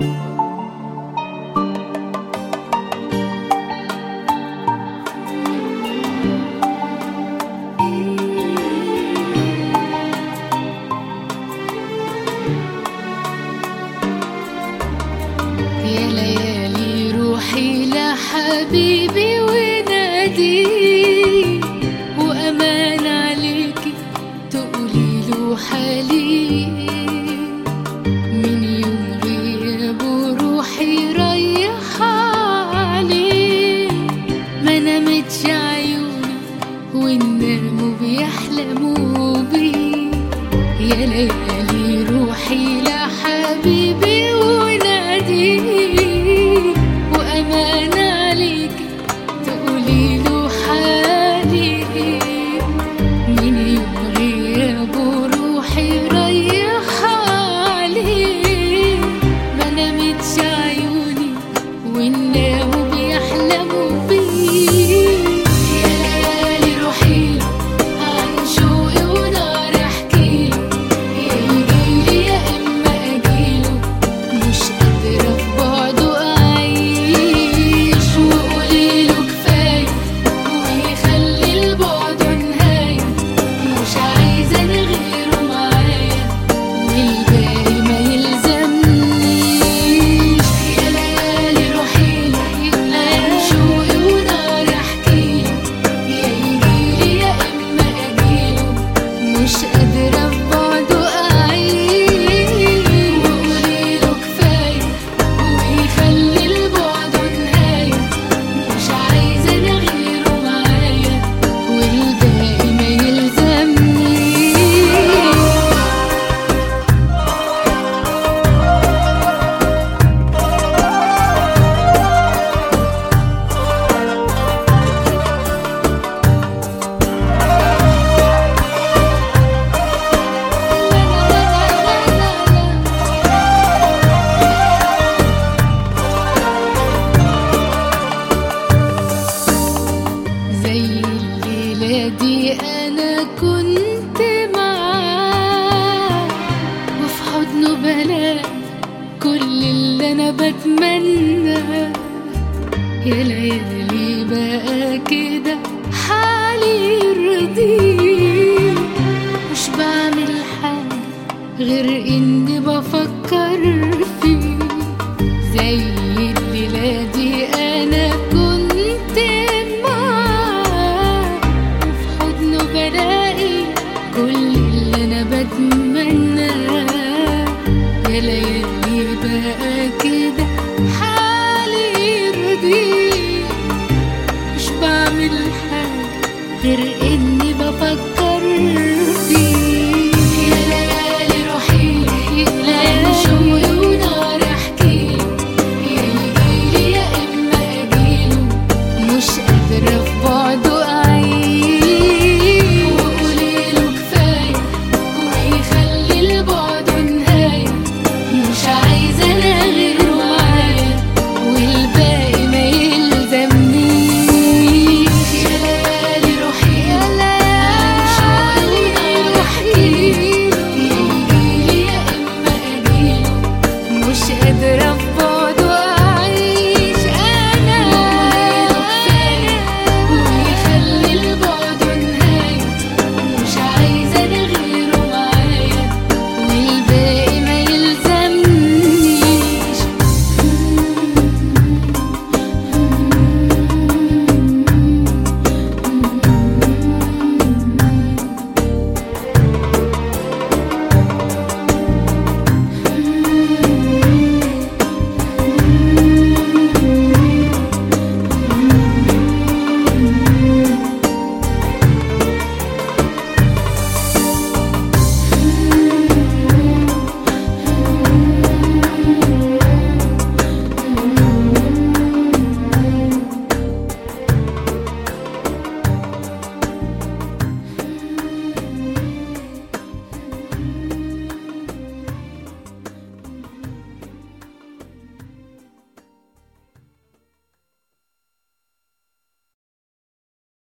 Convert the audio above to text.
يا ليالي روحي لحبيبي بيناموا بيحلموا بيه يا ليالي روحي لحبيبي يدي أنا كنت معاه وفي حضنه بلاقي كل اللي أنا بتمنى يا ليالي بقى كده حالي يرضيه مش بعمل حاجة غير إني You.